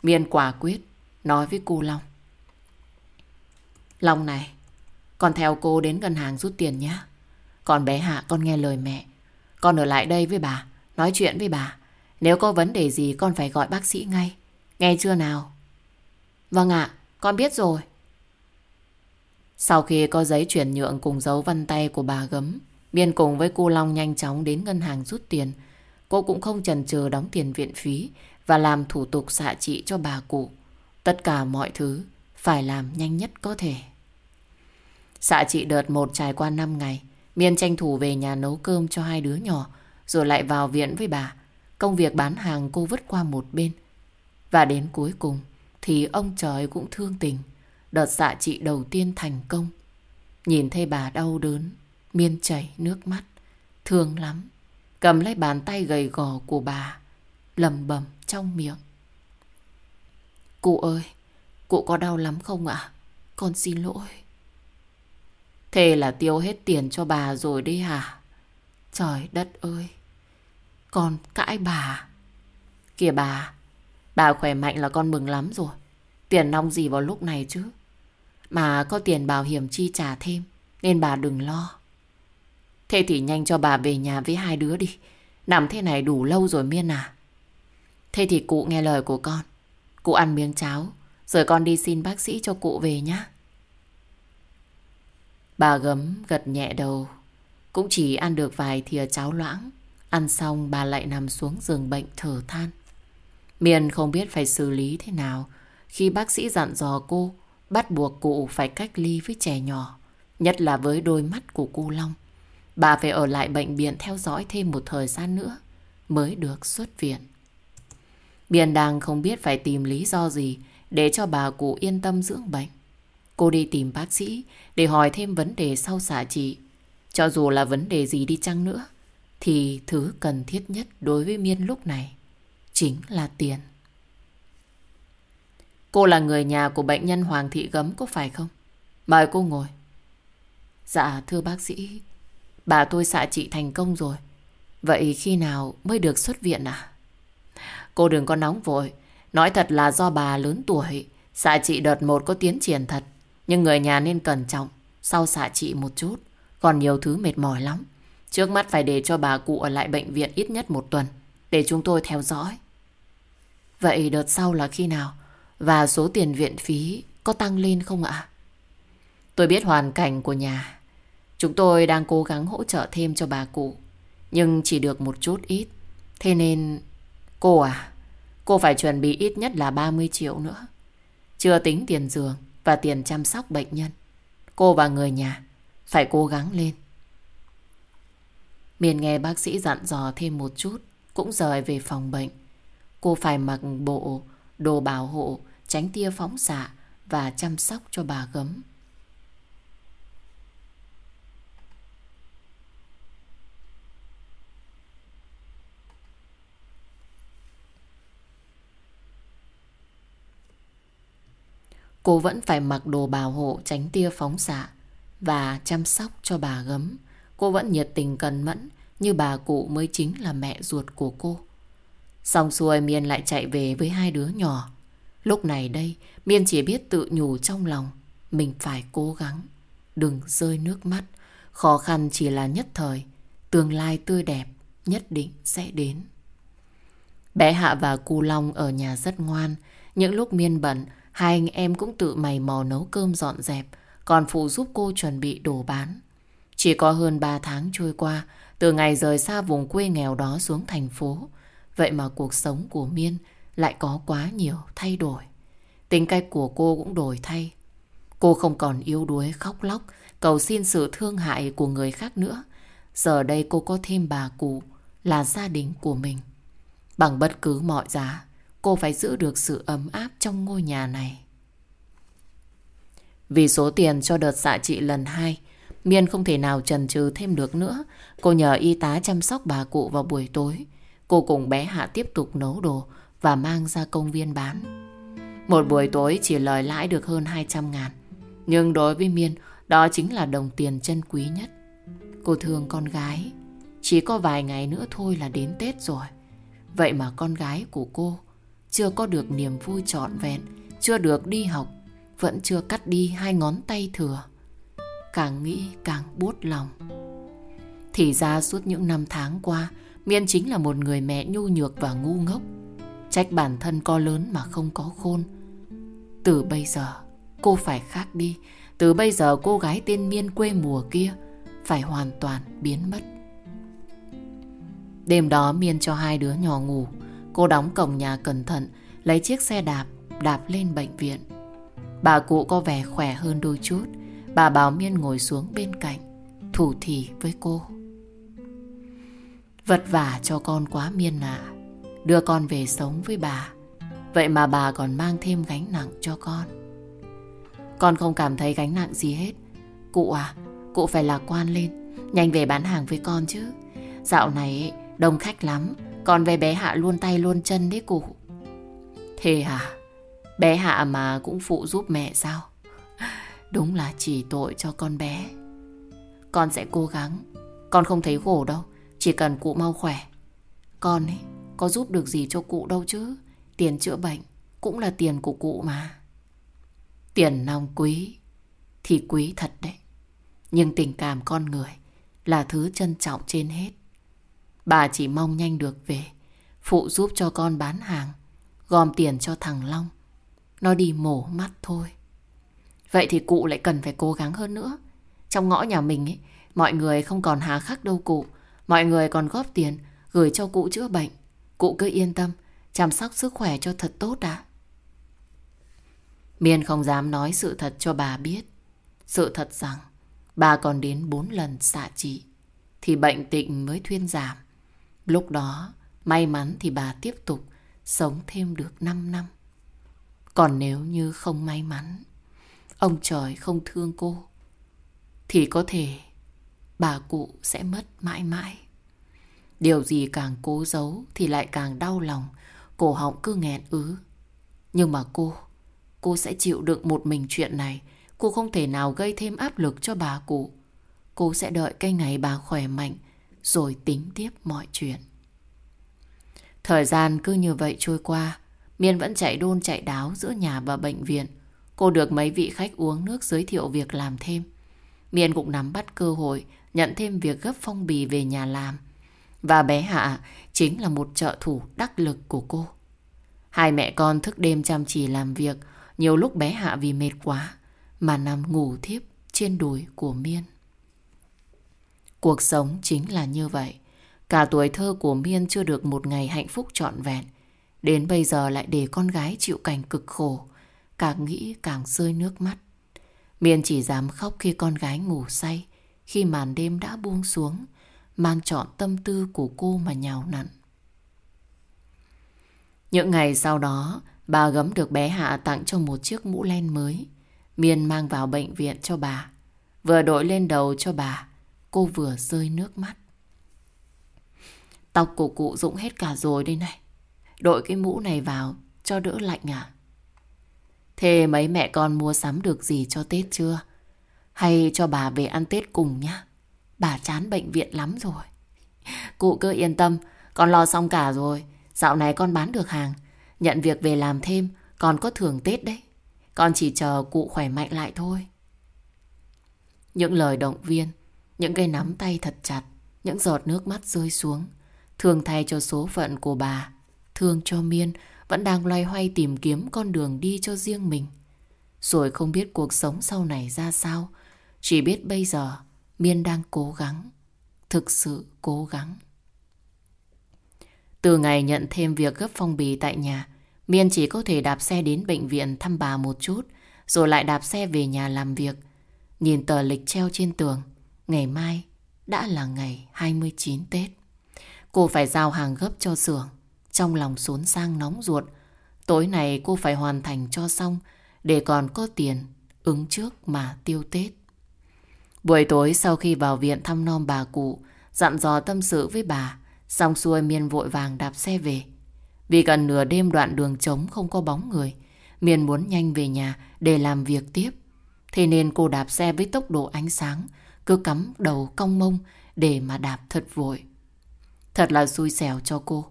Miên quả quyết, nói với cô Long. Long này, con theo cô đến ngân hàng rút tiền nhé. Còn bé Hạ con nghe lời mẹ. Con ở lại đây với bà, nói chuyện với bà. Nếu có vấn đề gì con phải gọi bác sĩ ngay. Nghe chưa nào? Vâng ạ, con biết rồi. Sau khi có giấy chuyển nhượng cùng dấu vân tay của bà gấm, Biên cùng với cô Long nhanh chóng đến ngân hàng rút tiền. Cô cũng không chần chừ đóng tiền viện phí và làm thủ tục xạ trị cho bà cụ. Tất cả mọi thứ phải làm nhanh nhất có thể. Xạ trị đợt một trải qua 5 ngày. Miên tranh thủ về nhà nấu cơm cho hai đứa nhỏ, rồi lại vào viện với bà. Công việc bán hàng cô vứt qua một bên. Và đến cuối cùng thì ông trời cũng thương tình. Đợt xạ trị đầu tiên thành công. Nhìn thấy bà đau đớn, Miên chảy nước mắt. Thương lắm. Cầm lấy bàn tay gầy gò của bà, lầm bầm trong miệng. Cụ ơi, cụ có đau lắm không ạ? Con xin lỗi. Thế là tiêu hết tiền cho bà rồi đi hả? Trời đất ơi! Con cãi bà. Kìa bà, bà khỏe mạnh là con mừng lắm rồi. Tiền nong gì vào lúc này chứ. Mà có tiền bảo hiểm chi trả thêm, nên bà đừng lo. Thế thì nhanh cho bà về nhà với hai đứa đi. Nằm thế này đủ lâu rồi miên à. Thế thì cụ nghe lời của con. Cụ ăn miếng cháo, rồi con đi xin bác sĩ cho cụ về nhá. Bà gấm gật nhẹ đầu, cũng chỉ ăn được vài thìa cháo loãng. Ăn xong bà lại nằm xuống giường bệnh thở than. Miền không biết phải xử lý thế nào khi bác sĩ dặn dò cô bắt buộc cụ phải cách ly với trẻ nhỏ, nhất là với đôi mắt của cô Long. Bà phải ở lại bệnh viện theo dõi thêm một thời gian nữa mới được xuất viện. Biên đang không biết phải tìm lý do gì để cho bà cụ yên tâm dưỡng bệnh. Cô đi tìm bác sĩ để hỏi thêm vấn đề sau xạ trị. Cho dù là vấn đề gì đi chăng nữa, thì thứ cần thiết nhất đối với Miên lúc này chính là tiền. Cô là người nhà của bệnh nhân Hoàng Thị Gấm có phải không? Mời cô ngồi. Dạ thưa bác sĩ, bà tôi xạ trị thành công rồi. Vậy khi nào mới được xuất viện à? Cô đừng có nóng vội. Nói thật là do bà lớn tuổi, xạ trị đợt một có tiến triển thật. Nhưng người nhà nên cẩn trọng, sau xạ trị một chút. Còn nhiều thứ mệt mỏi lắm. Trước mắt phải để cho bà cụ ở lại bệnh viện ít nhất một tuần, để chúng tôi theo dõi. Vậy đợt sau là khi nào? Và số tiền viện phí có tăng lên không ạ? Tôi biết hoàn cảnh của nhà. Chúng tôi đang cố gắng hỗ trợ thêm cho bà cụ. Nhưng chỉ được một chút ít. Thế nên... Cô à, cô phải chuẩn bị ít nhất là 30 triệu nữa. Chưa tính tiền giường và tiền chăm sóc bệnh nhân. Cô và người nhà phải cố gắng lên. Miền nghe bác sĩ dặn dò thêm một chút, cũng rời về phòng bệnh. Cô phải mặc bộ đồ bảo hộ, tránh tia phóng xạ và chăm sóc cho bà gấm. Cô vẫn phải mặc đồ bảo hộ tránh tia phóng xạ và chăm sóc cho bà gấm. Cô vẫn nhiệt tình cần mẫn như bà cụ mới chính là mẹ ruột của cô. Xong xuôi Miên lại chạy về với hai đứa nhỏ. Lúc này đây Miên chỉ biết tự nhủ trong lòng mình phải cố gắng. Đừng rơi nước mắt. Khó khăn chỉ là nhất thời. Tương lai tươi đẹp nhất định sẽ đến. Bé Hạ và Cù Long ở nhà rất ngoan. Những lúc Miên bận, hai anh em cũng tự mày mò nấu cơm dọn dẹp, còn phụ giúp cô chuẩn bị đồ bán. Chỉ có hơn 3 tháng trôi qua, từ ngày rời xa vùng quê nghèo đó xuống thành phố, vậy mà cuộc sống của Miên lại có quá nhiều thay đổi. Tính cách của cô cũng đổi thay. Cô không còn yếu đuối khóc lóc, cầu xin sự thương hại của người khác nữa. Giờ đây cô có thêm bà cụ là gia đình của mình. Bằng bất cứ mọi giá, cô phải giữ được sự ấm áp trong ngôi nhà này. Vì số tiền cho đợt xạ trị lần hai, Miên không thể nào trần trừ thêm được nữa. Cô nhờ y tá chăm sóc bà cụ vào buổi tối. Cô cùng bé Hạ tiếp tục nấu đồ và mang ra công viên bán. Một buổi tối chỉ lời lãi được hơn 200 ngàn. Nhưng đối với Miên, đó chính là đồng tiền chân quý nhất. Cô thương con gái. Chỉ có vài ngày nữa thôi là đến Tết rồi. Vậy mà con gái của cô chưa có được niềm vui trọn vẹn, chưa được đi học, vẫn chưa cắt đi hai ngón tay thừa. Càng nghĩ càng buốt lòng. Thì ra suốt những năm tháng qua, Miên chính là một người mẹ nhu nhược và ngu ngốc. Trách bản thân co lớn mà không có khôn. Từ bây giờ, cô phải khác đi. Từ bây giờ cô gái tên Miên quê mùa kia phải hoàn toàn biến mất. Đêm đó Miên cho hai đứa nhỏ ngủ. Cô đóng cổng nhà cẩn thận, lấy chiếc xe đạp, đạp lên bệnh viện. Bà cụ có vẻ khỏe hơn đôi chút. Bà bảo Miên ngồi xuống bên cạnh, thủ thỉ với cô. vật vả cho con quá Miên ạ. Đưa con về sống với bà. Vậy mà bà còn mang thêm gánh nặng cho con. Con không cảm thấy gánh nặng gì hết. Cụ à, cụ phải lạc quan lên. Nhanh về bán hàng với con chứ. Dạo này đông khách lắm. Con về bé Hạ luôn tay luôn chân đấy cụ. Thế hả? À, bé Hạ mà cũng phụ giúp mẹ sao? Đúng là chỉ tội cho con bé. Con sẽ cố gắng. Con không thấy khổ đâu. Chỉ cần cụ mau khỏe. Con ấy có giúp được gì cho cụ đâu chứ. Tiền chữa bệnh cũng là tiền của cụ mà. Tiền nong quý thì quý thật đấy. Nhưng tình cảm con người là thứ trân trọng trên hết. Bà chỉ mong nhanh được về, phụ giúp cho con bán hàng, gom tiền cho thằng Long. Nó đi mổ mắt thôi. Vậy thì cụ lại cần phải cố gắng hơn nữa. Trong ngõ nhà mình ấy, mọi người không còn hà khắc đâu cụ. Mọi người còn góp tiền gửi cho cụ chữa bệnh. Cụ cứ yên tâm, chăm sóc sức khỏe cho thật tốt đã. Miên không dám nói sự thật cho bà biết. Sự thật rằng bà còn đến 4 lần xạ trị thì bệnh tịnh mới thuyên giảm. Lúc đó may mắn thì bà tiếp tục sống thêm được 5 năm. Còn nếu như không may mắn, ông trời không thương cô, thì có thể bà cụ sẽ mất mãi mãi. Điều gì càng cố giấu thì lại càng đau lòng, cổ họng cứ nghẹn ứ. Nhưng mà cô, cô sẽ chịu đựng một mình chuyện này. Cô không thể nào gây thêm áp lực cho bà cụ. Cô sẽ đợi cái ngày bà khỏe mạnh rồi tính tiếp mọi chuyện. Thời gian cứ như vậy trôi qua, Miên vẫn chạy đôn chạy đáo giữa nhà và bệnh viện. Cô được mấy vị khách uống nước giới thiệu việc làm thêm. Miên cũng nắm bắt cơ hội nhận thêm việc gấp phong bì về nhà làm. Và bé Hạ chính là một trợ thủ đắc lực của cô. Hai mẹ con thức đêm chăm chỉ làm việc, nhiều lúc bé Hạ vì mệt quá mà nằm ngủ thiếp trên đùi của Miên. Cuộc sống chính là như vậy. Cả tuổi thơ của Miên chưa được một ngày hạnh phúc trọn vẹn. Đến bây giờ lại để con gái chịu cảnh cực khổ. Càng nghĩ càng rơi nước mắt. Miên chỉ dám khóc khi con gái ngủ say. Khi màn đêm đã buông xuống. Mang trọn tâm tư của cô mà nhào nặn. Những ngày sau đó, bà gấm được bé Hạ tặng cho một chiếc mũ len mới. Miên mang vào bệnh viện cho bà. Vừa đội lên đầu cho bà, cô vừa rơi nước mắt. Tóc của cụ rụng hết cả rồi đây này. Đội cái mũ này vào cho đỡ lạnh à? Thế mấy mẹ con mua sắm được gì cho Tết chưa? Hay cho bà về ăn Tết cùng nhá? Bà chán bệnh viện lắm rồi. Cụ cứ yên tâm, con lo xong cả rồi. Dạo này con bán được hàng. Nhận việc về làm thêm, còn có thưởng Tết đấy. Con chỉ chờ cụ khỏe mạnh lại thôi. Những lời động viên, những cây nắm tay thật chặt, những giọt nước mắt rơi xuống. Thương thay cho số phận của bà, thương cho Miên vẫn đang loay hoay tìm kiếm con đường đi cho riêng mình. Rồi không biết cuộc sống sau này ra sao, chỉ biết bây giờ Miên đang cố gắng, thực sự cố gắng. Từ ngày nhận thêm việc gấp phong bì tại nhà, Miên chỉ có thể đạp xe đến bệnh viện thăm bà một chút, rồi lại đạp xe về nhà làm việc. Nhìn tờ lịch treo trên tường, ngày mai đã là ngày 29 Tết. Cô phải giao hàng gấp cho xưởng, trong lòng xốn sang nóng ruột. Tối này cô phải hoàn thành cho xong để còn có tiền ứng trước mà tiêu Tết. Buổi tối sau khi vào viện thăm nom bà cụ, dặn dò tâm sự với bà, xong xuôi Miên vội vàng đạp xe về. Vì gần nửa đêm đoạn đường trống không có bóng người, Miên muốn nhanh về nhà để làm việc tiếp. Thế nên cô đạp xe với tốc độ ánh sáng, cứ cắm đầu cong mông để mà đạp thật vội. Thật là xui xẻo cho cô.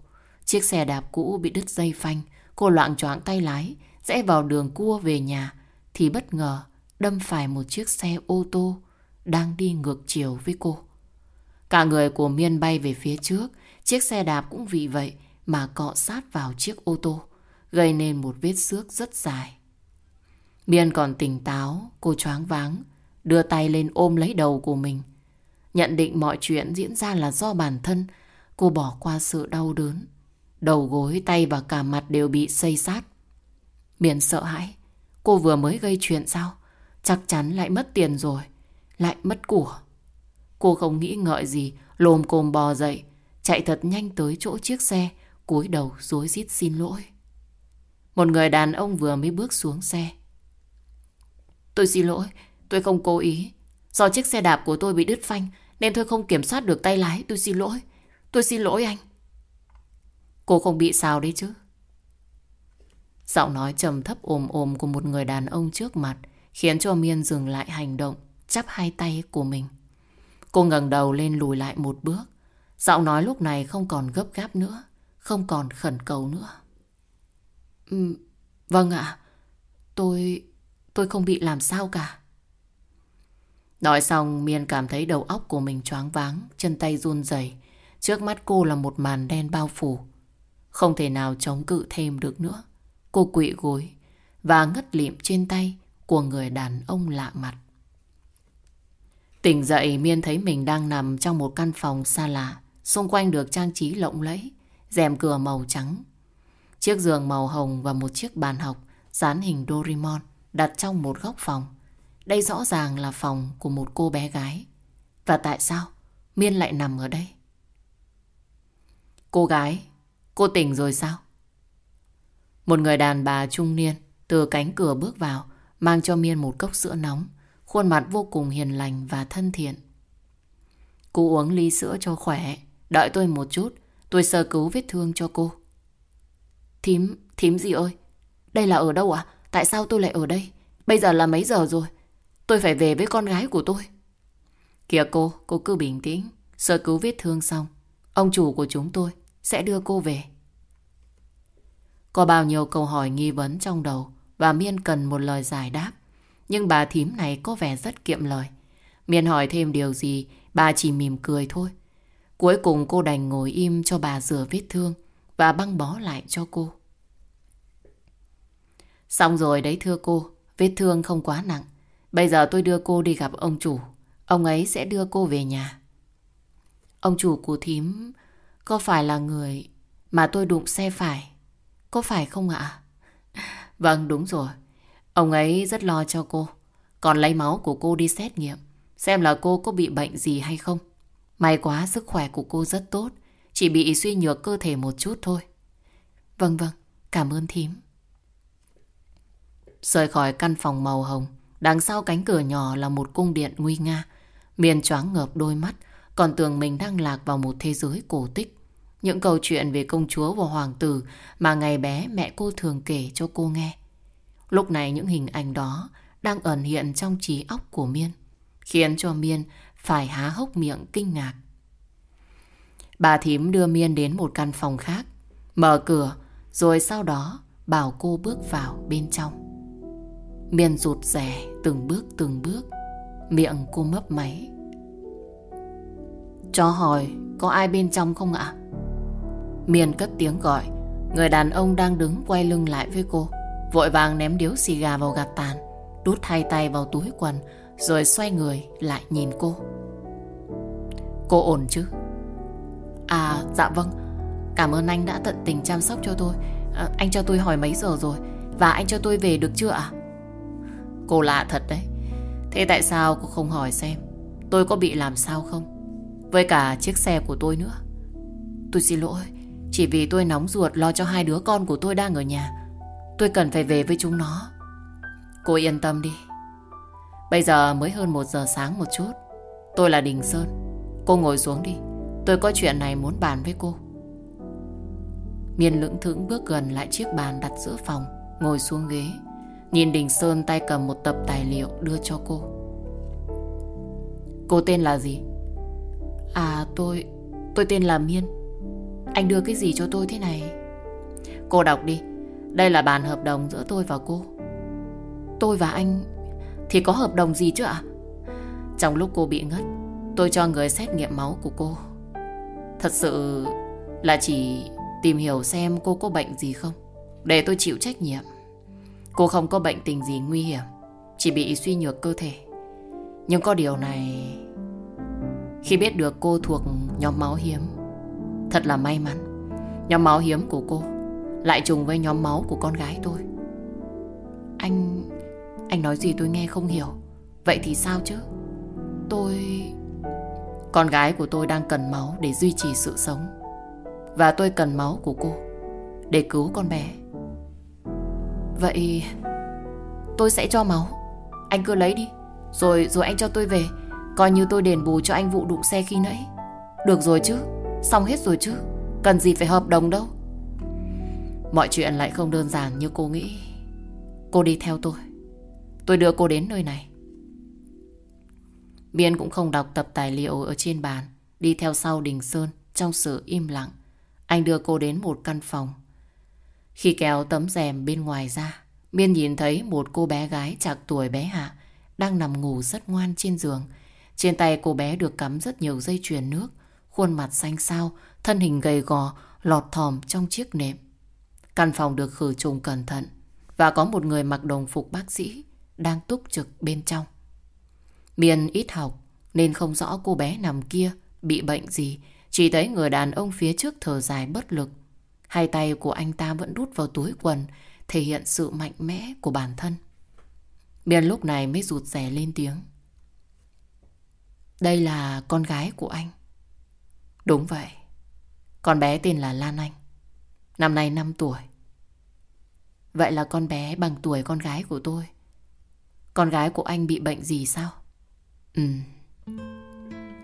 Chiếc xe đạp cũ bị đứt dây phanh, cô loạn choạng tay lái, rẽ vào đường cua về nhà, thì bất ngờ đâm phải một chiếc xe ô tô đang đi ngược chiều với cô. Cả người của Miên bay về phía trước, chiếc xe đạp cũng vì vậy mà cọ sát vào chiếc ô tô, gây nên một vết xước rất dài. Miên còn tỉnh táo, cô choáng váng, đưa tay lên ôm lấy đầu của mình. Nhận định mọi chuyện diễn ra là do bản thân, cô bỏ qua sự đau đớn. Đầu gối, tay và cả mặt đều bị xây sát. Miên sợ hãi, cô vừa mới gây chuyện sao? Chắc chắn lại mất tiền rồi, lại mất của. Cô không nghĩ ngợi gì, lồm cồm bò dậy, chạy thật nhanh tới chỗ chiếc xe, cúi đầu rối rít xin lỗi. Một người đàn ông vừa mới bước xuống xe. Tôi xin lỗi, tôi không cố ý. Do chiếc xe đạp của tôi bị đứt phanh nên tôi không kiểm soát được tay lái. Tôi xin lỗi. Tôi xin lỗi anh. Cô không bị sao đấy chứ? Giọng nói trầm thấp ồm ồm của một người đàn ông trước mặt khiến cho Miên dừng lại hành động, chắp hai tay của mình. Cô ngẩng đầu lên lùi lại một bước. Giọng nói lúc này không còn gấp gáp nữa, không còn khẩn cầu nữa. Ừ, vâng ạ, tôi... tôi không bị làm sao cả. Nói xong Miên cảm thấy đầu óc của mình choáng váng, chân tay run rẩy. Trước mắt cô là một màn đen bao phủ. Không thể nào chống cự thêm được nữa. Cô quỵ gối và ngất lịm trên tay của người đàn ông lạ mặt. Tỉnh dậy Miên thấy mình đang nằm trong một căn phòng xa lạ. Xung quanh được trang trí lộng lẫy, rèm cửa màu trắng. Chiếc giường màu hồng và một chiếc bàn học dán hình Doraemon đặt trong một góc phòng. Đây rõ ràng là phòng của một cô bé gái. Và tại sao Miên lại nằm ở đây? Cô gái, cô tỉnh rồi sao? Một người đàn bà trung niên từ cánh cửa bước vào, mang cho Miên một cốc sữa nóng, khuôn mặt vô cùng hiền lành và thân thiện. Cô uống ly sữa cho khỏe, đợi tôi một chút, tôi sơ cứu vết thương cho cô. Thím, thím gì ơi? Đây là ở đâu ạ? Tại sao tôi lại ở đây? Bây giờ là mấy giờ rồi? Tôi phải về với con gái của tôi. Kìa cô, cô cứ bình tĩnh. Sơ cứu vết thương xong, ông chủ của chúng tôi sẽ đưa cô về. Có bao nhiêu câu hỏi nghi vấn trong đầu và Miên cần một lời giải đáp. Nhưng bà thím này có vẻ rất kiệm lời. Miên hỏi thêm điều gì, bà chỉ mỉm cười thôi. Cuối cùng cô đành ngồi im cho bà rửa vết thương và băng bó lại cho cô. Xong rồi đấy thưa cô, vết thương không quá nặng. Bây giờ tôi đưa cô đi gặp ông chủ. Ông ấy sẽ đưa cô về nhà. Ông chủ của thím có phải là người mà tôi đụng xe phải? Có phải không ạ? Vâng, đúng rồi. Ông ấy rất lo cho cô. Còn lấy máu của cô đi xét nghiệm. Xem là cô có bị bệnh gì hay không. May quá sức khỏe của cô rất tốt. Chỉ bị suy nhược cơ thể một chút thôi. Vâng vâng, cảm ơn thím. Rời khỏi căn phòng màu hồng, đằng sau cánh cửa nhỏ là một cung điện nguy nga. Miền choáng ngợp đôi mắt, còn tưởng mình đang lạc vào một thế giới cổ tích. Những câu chuyện về công chúa và hoàng tử mà ngày bé mẹ cô thường kể cho cô nghe. Lúc này những hình ảnh đó đang ẩn hiện trong trí óc của Miên, khiến cho Miên phải há hốc miệng kinh ngạc. Bà thím đưa Miên đến một căn phòng khác, mở cửa rồi sau đó bảo cô bước vào bên trong. Miên rụt rè từng bước từng bước, miệng cô mấp máy. Cho hỏi có ai bên trong không ạ? Miên cất tiếng gọi, người đàn ông đang đứng quay lưng lại với cô, vội vàng ném điếu xì gà vào gạt tàn, đút hai tay vào túi quần rồi xoay người lại nhìn cô. Cô ổn chứ? À dạ vâng. Cảm ơn anh đã tận tình chăm sóc cho tôi. À, Anh cho tôi hỏi mấy giờ rồi? Và anh cho tôi về được chưa ạ? Cô lạ thật đấy. Thế tại sao cô không hỏi xem? Tôi có bị làm sao không? Với cả chiếc xe của tôi nữa. Tôi xin lỗi. Chỉ vì tôi nóng ruột lo cho hai đứa con của tôi đang ở nhà. Tôi cần phải về với chúng nó. Cô yên tâm đi. Bây giờ mới hơn một giờ sáng một chút. Tôi là Đình Sơn. Cô ngồi xuống đi. Tôi có chuyện này muốn bàn với cô. Miên lưỡng thững bước gần lại chiếc bàn đặt giữa phòng, Ngồi xuống ghế. Nhìn Đình Sơn tay cầm một tập tài liệu đưa cho cô. Cô tên là gì? À tôi... tôi tên là Miên. Anh đưa cái gì cho tôi thế này? Cô đọc đi. Đây là bản hợp đồng giữa tôi và cô. Tôi và anh Thì có hợp đồng gì chứ ạ? Trong lúc cô bị ngất, Tôi cho người xét nghiệm máu của cô. Thật sự là chỉ tìm hiểu xem cô có bệnh gì không, Để tôi chịu trách nhiệm. Cô không có bệnh tình gì nguy hiểm, Chỉ bị suy nhược cơ thể. Nhưng có điều này, Khi biết được cô thuộc nhóm máu hiếm, Thật là may mắn. Nhóm máu hiếm của cô lại trùng với nhóm máu của con gái tôi Anh... Anh nói gì tôi nghe không hiểu Vậy thì sao chứ Tôi... Con gái của tôi đang cần máu để duy trì sự sống. Và tôi cần máu của cô để cứu con bé. Vậy tôi sẽ cho máu. Anh cứ lấy đi. Rồi rồi anh cho tôi về. Coi như tôi đền bù cho anh vụ đụng xe khi nãy. Được rồi chứ. Xong hết rồi chứ. Cần gì phải hợp đồng đâu. Mọi chuyện lại không đơn giản như cô nghĩ. Cô đi theo tôi. Tôi đưa cô đến nơi này. biên cũng không đọc tập tài liệu ở trên bàn, đi theo sau Đình Sơn trong sự im lặng, anh đưa cô đến một căn phòng. Khi kéo tấm rèm bên ngoài ra, biên nhìn thấy một cô bé gái chạc tuổi bé Hạ đang nằm ngủ rất ngoan trên giường. Trên tay cô bé được cắm rất nhiều dây chuyền nước, khuôn mặt xanh xao, thân hình gầy gò, lọt thòm trong chiếc nệm. Căn phòng được khử trùng cẩn thận và có một người mặc đồng phục bác sĩ đang túc trực bên trong. Miền ít học nên không rõ cô bé nằm kia bị bệnh gì, chỉ thấy người đàn ông phía trước thở dài bất lực. Hai tay của anh ta vẫn đút vào túi quần, thể hiện sự mạnh mẽ của bản thân. Miền lúc này mới rụt rè lên tiếng. Đây là con gái của anh. Đúng vậy. Con bé tên là Lan Anh. Năm nay 5 tuổi. Vậy là con bé bằng tuổi con gái của tôi. Con gái của anh bị bệnh gì sao? Ừ.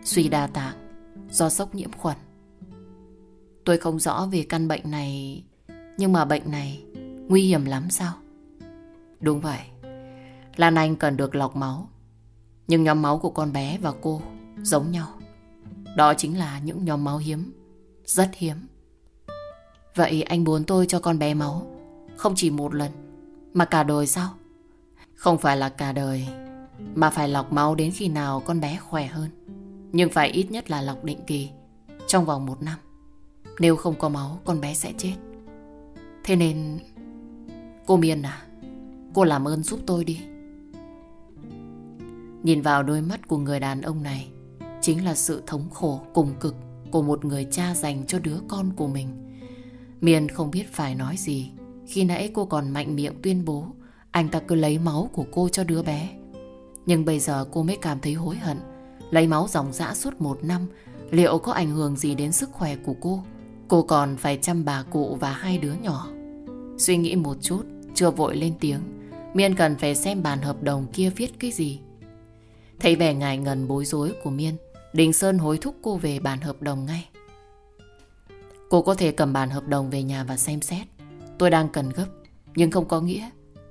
Suy đa tạng do sốc nhiễm khuẩn. Tôi không rõ về căn bệnh này, nhưng mà bệnh này nguy hiểm lắm sao? Đúng vậy. Lan Anh cần được lọc máu. Nhưng nhóm máu của con bé và cô giống nhau. Đó chính là những nhóm máu hiếm, rất hiếm. Vậy anh muốn tôi cho con bé máu, không chỉ một lần, mà cả đời sao? Không phải là cả đời, mà phải lọc máu đến khi nào con bé khỏe hơn. Nhưng phải ít nhất là lọc định kỳ, trong vòng một năm. Nếu không có máu, con bé sẽ chết. Thế nên... Cô Miên à, cô làm ơn giúp tôi đi. Nhìn vào đôi mắt của người đàn ông này chính là sự thống khổ cùng cực của một người cha dành cho đứa con của mình. Miên không biết phải nói gì. Khi nãy cô còn mạnh miệng tuyên bố anh ta cứ lấy máu của cô cho đứa bé. Nhưng bây giờ cô mới cảm thấy hối hận. Lấy máu dòng dã suốt một năm liệu có ảnh hưởng gì đến sức khỏe của cô? Cô còn phải chăm bà cụ và hai đứa nhỏ. Suy nghĩ một chút, chưa vội lên tiếng. Miên cần phải xem bản hợp đồng kia viết cái gì. Thấy vẻ ngại ngần bối rối của Miên, Đình Sơn hối thúc cô về bản hợp đồng ngay. Cô có thể cầm bản hợp đồng về nhà và xem xét. Tôi đang cần gấp, nhưng không có nghĩa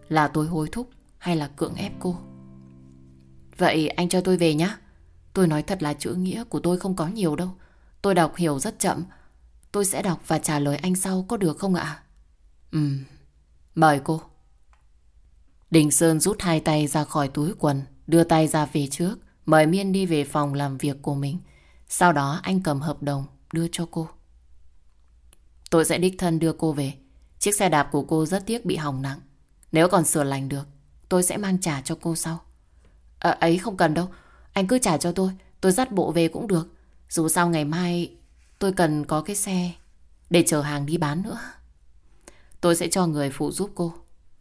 là tôi hối thúc hay là cưỡng ép cô. Vậy anh cho tôi về nhé. Tôi nói thật là chữ nghĩa của tôi không có nhiều đâu. Tôi đọc hiểu rất chậm. Tôi sẽ đọc và trả lời anh sau có được không ạ? Ừ, mời cô. Đình Sơn rút hai tay ra khỏi túi quần, đưa tay ra về trước, mời Miên đi về phòng làm việc của mình. Sau đó anh cầm hợp đồng đưa cho cô. Tôi sẽ đích thân đưa cô về. Chiếc xe đạp của cô rất tiếc bị hỏng nặng. Nếu còn sửa lành được, tôi sẽ mang trả cho cô sau. À, ấy không cần đâu, anh cứ trả cho tôi, tôi dắt bộ về cũng được. Dù sao ngày mai tôi cần có cái xe để chở hàng đi bán nữa. Tôi sẽ cho người phụ giúp cô.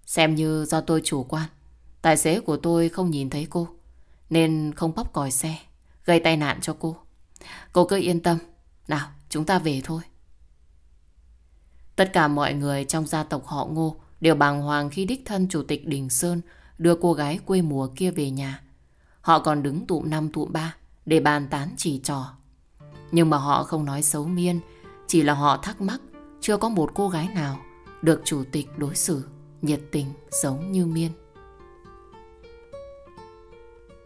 Xem như do tôi chủ quan. Tài xế của tôi không nhìn thấy cô. Nên không bóp còi xe. Gây tai nạn cho cô. Cô cứ yên tâm. Nào, chúng ta về thôi. Tất cả mọi người trong gia tộc họ ngô đều bàng hoàng khi đích thân chủ tịch Đình Sơn đưa cô gái quê mùa kia về nhà. Họ còn đứng tụm năm tụm ba để bàn tán chỉ trò. Nhưng mà họ không nói xấu miên, chỉ là họ thắc mắc chưa có một cô gái nào được chủ tịch đối xử nhiệt tình giống như miên.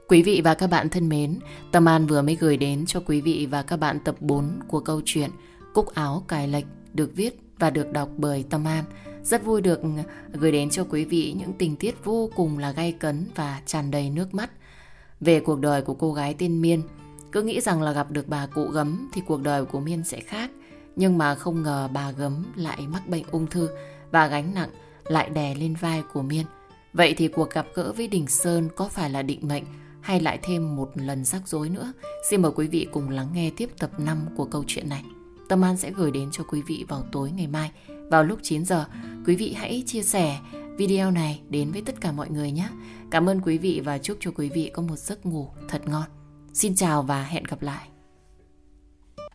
Quý vị và các bạn thân mến, Tâm An vừa mới gửi đến cho quý vị và các bạn tập 4 của câu chuyện Cúc áo cài lệch được viết và được đọc bởi Tâm An. Rất vui được gửi đến cho quý vị những tình tiết vô cùng là gay cấn và tràn đầy nước mắt về cuộc đời của cô gái tên Miên. Cứ nghĩ rằng là gặp được bà cụ gấm thì cuộc đời của Miên sẽ khác. Nhưng mà không ngờ bà gấm lại mắc bệnh ung thư và gánh nặng lại đè lên vai của Miên. Vậy thì cuộc gặp gỡ với Đình Sơn có phải là định mệnh hay lại thêm một lần rắc rối nữa? Xin mời quý vị cùng lắng nghe tiếp tập 5 của câu chuyện này. Tâm An sẽ gửi đến cho quý vị vào tối ngày mai, vào lúc 9 giờ. Quý vị hãy chia sẻ video này đến với tất cả mọi người nhé. Cảm ơn quý vị và chúc cho quý vị có một giấc ngủ thật ngon. Xin chào và hẹn gặp lại.